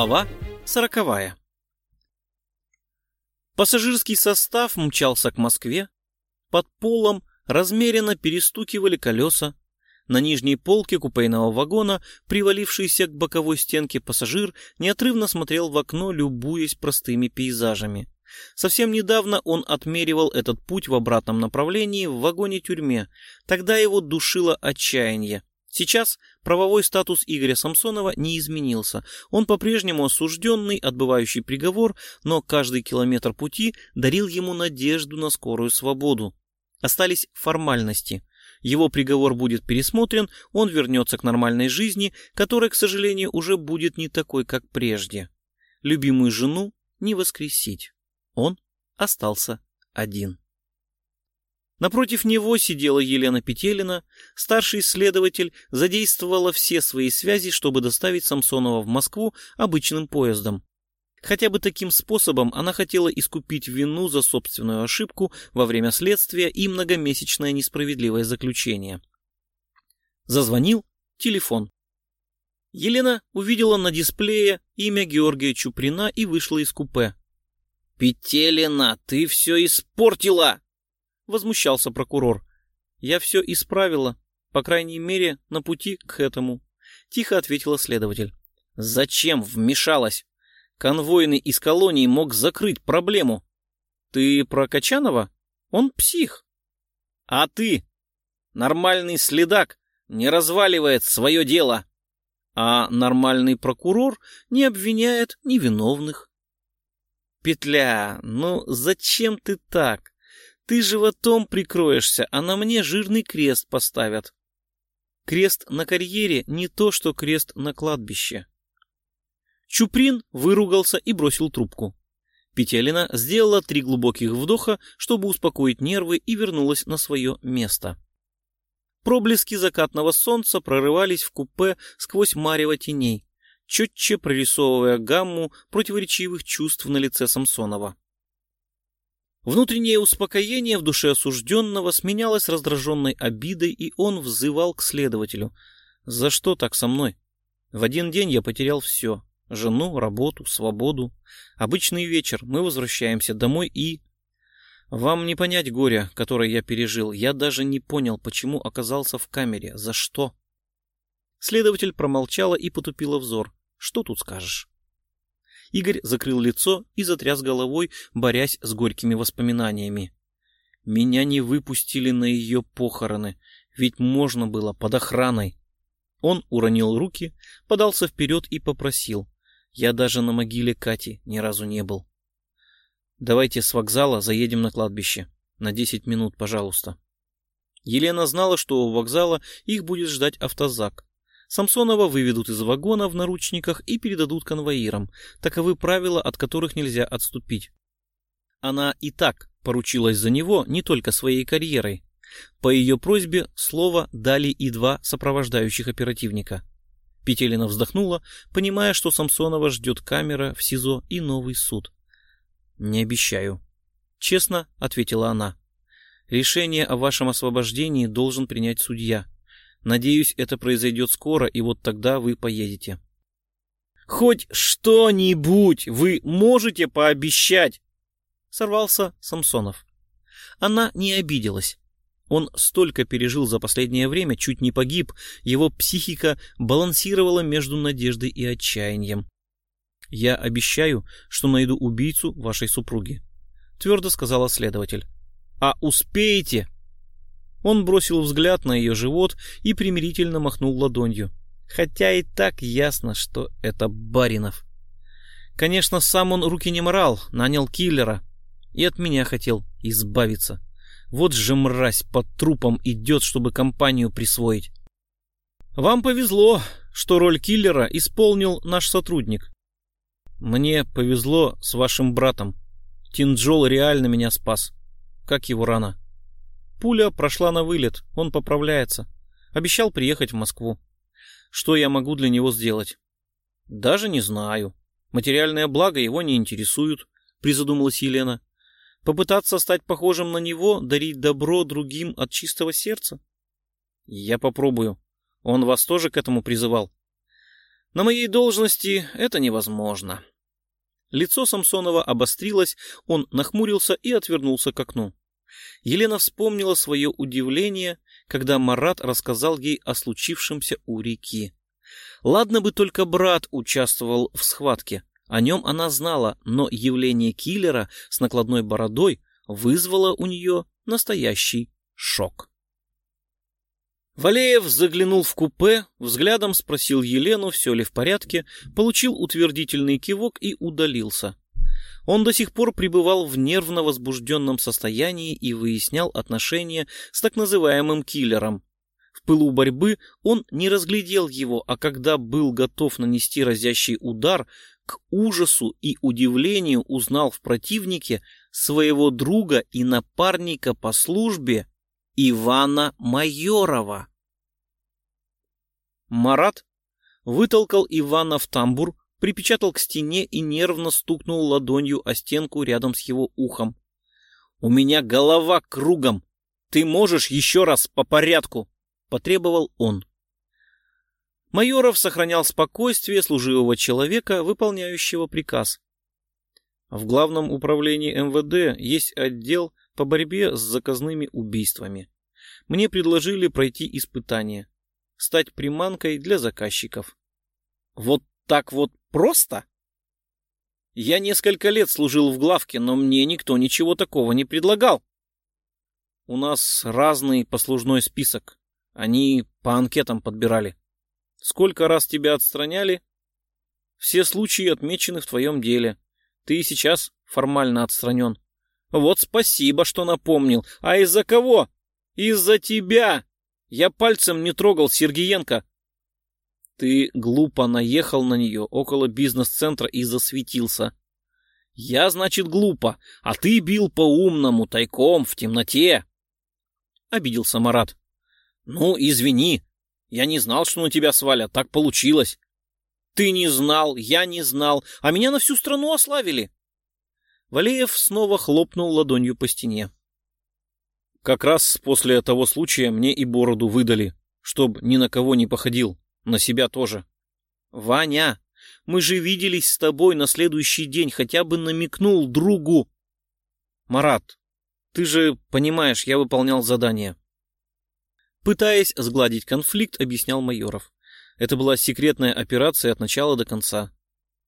Глава сороковая Пассажирский состав мчался к Москве. Под полом размеренно перестукивали колеса. На нижней полке купейного вагона, привалившийся к боковой стенке пассажир, неотрывно смотрел в окно, любуясь простыми пейзажами. Совсем недавно он отмеривал этот путь в обратном направлении в вагоне-тюрьме. Тогда его душило отчаяние. Сейчас правовой статус Игоря Самсонова не изменился. Он по-прежнему осужденный, отбывающий приговор, но каждый километр пути дарил ему надежду на скорую свободу. Остались формальности. Его приговор будет пересмотрен, он вернется к нормальной жизни, которая, к сожалению, уже будет не такой, как прежде. Любимую жену не воскресить. Он остался один. Напротив него сидела Елена Петелина. Старший следователь задействовала все свои связи, чтобы доставить Самсонова в Москву обычным поездом. Хотя бы таким способом она хотела искупить вину за собственную ошибку во время следствия и многомесячное несправедливое заключение. Зазвонил телефон. Елена увидела на дисплее имя Георгия Чуприна и вышла из купе. «Петелина, ты все испортила!» Возмущался прокурор. Я все исправила, по крайней мере, на пути к этому, тихо ответила следователь. Зачем вмешалась? Конвойный из колонии мог закрыть проблему. Ты про Качанова? Он псих. А ты? Нормальный следак не разваливает свое дело. А нормальный прокурор не обвиняет невиновных. Петля, ну зачем ты так? Ты животом прикроешься, а на мне жирный крест поставят. Крест на карьере не то, что крест на кладбище. Чуприн выругался и бросил трубку. Петелина сделала три глубоких вдоха, чтобы успокоить нервы, и вернулась на свое место. Проблески закатного солнца прорывались в купе сквозь марево теней, четче прорисовывая гамму противоречивых чувств на лице Самсонова. Внутреннее успокоение в душе осужденного сменялось раздраженной обидой, и он взывал к следователю. «За что так со мной? В один день я потерял все. Жену, работу, свободу. Обычный вечер, мы возвращаемся домой и... Вам не понять горя, которое я пережил. Я даже не понял, почему оказался в камере. За что?» Следователь промолчала и потупила взор. «Что тут скажешь?» Игорь закрыл лицо и затряс головой, борясь с горькими воспоминаниями. Меня не выпустили на ее похороны, ведь можно было под охраной. Он уронил руки, подался вперед и попросил. Я даже на могиле Кати ни разу не был. Давайте с вокзала заедем на кладбище. На десять минут, пожалуйста. Елена знала, что у вокзала их будет ждать автозак. Самсонова выведут из вагона в наручниках и передадут конвоирам. Таковы правила, от которых нельзя отступить. Она и так поручилась за него не только своей карьерой. По ее просьбе слово дали и два сопровождающих оперативника. Петелина вздохнула, понимая, что Самсонова ждет камера в СИЗО и новый суд. «Не обещаю», — честно ответила она. «Решение о вашем освобождении должен принять судья. Надеюсь, это произойдет скоро, и вот тогда вы поедете. Хоть что-нибудь вы можете пообещать? Сорвался Самсонов. Она не обиделась. Он столько пережил за последнее время, чуть не погиб, его психика балансировала между надеждой и отчаянием. «Я обещаю, что найду убийцу вашей супруги», — твердо сказала следователь. «А успеете?» Он бросил взгляд на ее живот и примирительно махнул ладонью. Хотя и так ясно, что это Баринов. Конечно, сам он руки не морал, нанял киллера. И от меня хотел избавиться. Вот же мразь под трупом идет, чтобы компанию присвоить. Вам повезло, что роль киллера исполнил наш сотрудник. Мне повезло с вашим братом. Тинджол реально меня спас. Как его рана? Пуля прошла на вылет, он поправляется. Обещал приехать в Москву. Что я могу для него сделать? Даже не знаю. Материальное благо его не интересуют, призадумалась Елена. Попытаться стать похожим на него, дарить добро другим от чистого сердца? Я попробую. Он вас тоже к этому призывал? На моей должности это невозможно. Лицо Самсонова обострилось, он нахмурился и отвернулся к окну. Елена вспомнила свое удивление, когда Марат рассказал ей о случившемся у реки. Ладно бы только брат участвовал в схватке, о нем она знала, но явление киллера с накладной бородой вызвало у нее настоящий шок. Валеев заглянул в купе, взглядом спросил Елену, все ли в порядке, получил утвердительный кивок и удалился. Он до сих пор пребывал в нервно возбужденном состоянии и выяснял отношения с так называемым киллером. В пылу борьбы он не разглядел его, а когда был готов нанести разящий удар, к ужасу и удивлению узнал в противнике своего друга и напарника по службе Ивана Майорова. Марат вытолкал Ивана в тамбур, припечатал к стене и нервно стукнул ладонью о стенку рядом с его ухом. «У меня голова кругом! Ты можешь еще раз по порядку!» — потребовал он. Майоров сохранял спокойствие служивого человека, выполняющего приказ. В главном управлении МВД есть отдел по борьбе с заказными убийствами. Мне предложили пройти испытание, стать приманкой для заказчиков. Вот так вот просто? Я несколько лет служил в главке, но мне никто ничего такого не предлагал. У нас разный послужной список. Они по анкетам подбирали. Сколько раз тебя отстраняли? Все случаи отмечены в твоем деле. Ты сейчас формально отстранен. Вот спасибо, что напомнил. А из-за кого? Из-за тебя! Я пальцем не трогал Сергеенко. Ты глупо наехал на нее около бизнес-центра и засветился. Я, значит, глупо, а ты бил по-умному, тайком, в темноте. Обиделся Марат. Ну, извини, я не знал, что на тебя свалят, так получилось. Ты не знал, я не знал, а меня на всю страну ославили. Валеев снова хлопнул ладонью по стене. Как раз после того случая мне и бороду выдали, чтоб ни на кого не походил, на себя тоже. Ваня, мы же виделись с тобой на следующий день, хотя бы намекнул другу. Марат, ты же понимаешь, я выполнял задание. Пытаясь сгладить конфликт, объяснял Майоров. Это была секретная операция от начала до конца.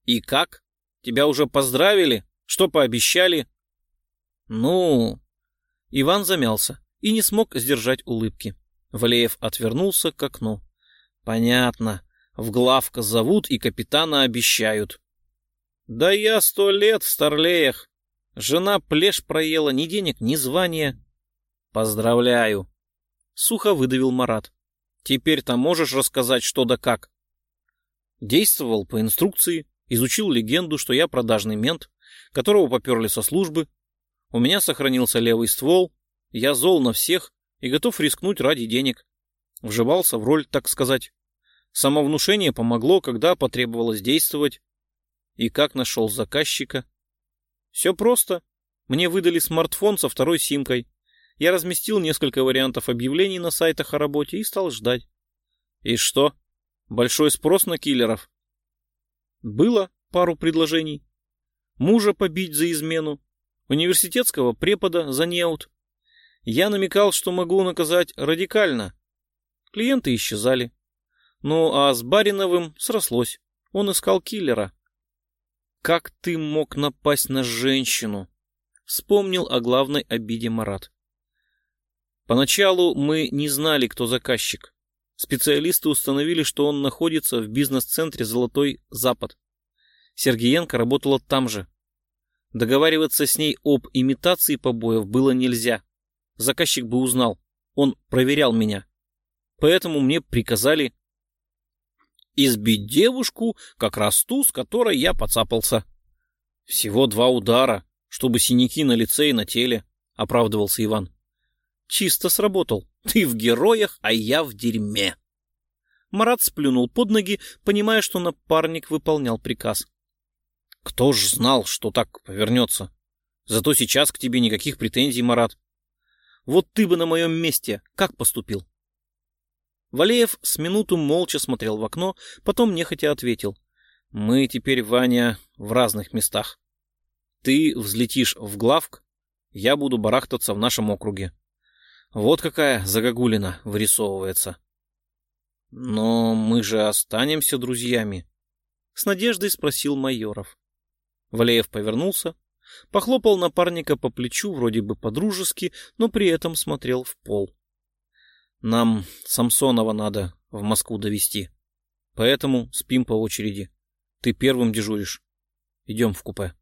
И как? Тебя уже поздравили? Что пообещали? Ну... Иван замялся и не смог сдержать улыбки. Валеев отвернулся к окну. Понятно. В главка зовут и капитана обещают. Да я сто лет в старлеях. Жена плешь проела, ни денег, ни звания. Поздравляю. Сухо выдавил Марат. Теперь-то можешь рассказать, что да как? Действовал по инструкции, изучил легенду, что я продажный мент, которого поперли со службы. У меня сохранился левый ствол, я зол на всех и готов рискнуть ради денег. Вживался в роль, так сказать. Самовнушение помогло, когда потребовалось действовать. И как нашел заказчика? Все просто. Мне выдали смартфон со второй симкой. Я разместил несколько вариантов объявлений на сайтах о работе и стал ждать. И что? Большой спрос на киллеров? Было пару предложений. Мужа побить за измену, университетского препода за неуд. Я намекал, что могу наказать радикально. Клиенты исчезали. Ну а с Бариновым срослось. Он искал киллера. «Как ты мог напасть на женщину?» Вспомнил о главной обиде Марат. Поначалу мы не знали, кто заказчик. Специалисты установили, что он находится в бизнес-центре «Золотой Запад». Сергеенко работала там же. Договариваться с ней об имитации побоев было нельзя. Заказчик бы узнал. Он проверял меня. Поэтому мне приказали избить девушку, как раз ту, с которой я поцапался. Всего два удара, чтобы синяки на лице и на теле, оправдывался Иван. Чисто сработал. Ты в героях, а я в дерьме. Марат сплюнул под ноги, понимая, что напарник выполнял приказ. Кто ж знал, что так повернется? Зато сейчас к тебе никаких претензий, Марат. Вот ты бы на моем месте как поступил? Валеев с минуту молча смотрел в окно, потом нехотя ответил. «Мы теперь, Ваня, в разных местах. Ты взлетишь в главк, я буду барахтаться в нашем округе. Вот какая загогулина вырисовывается». «Но мы же останемся друзьями», — с надеждой спросил Майоров. Валеев повернулся, похлопал напарника по плечу вроде бы по-дружески, но при этом смотрел в пол. Нам Самсонова надо в Москву довести. Поэтому спим по очереди. Ты первым дежуришь. Идем в купе.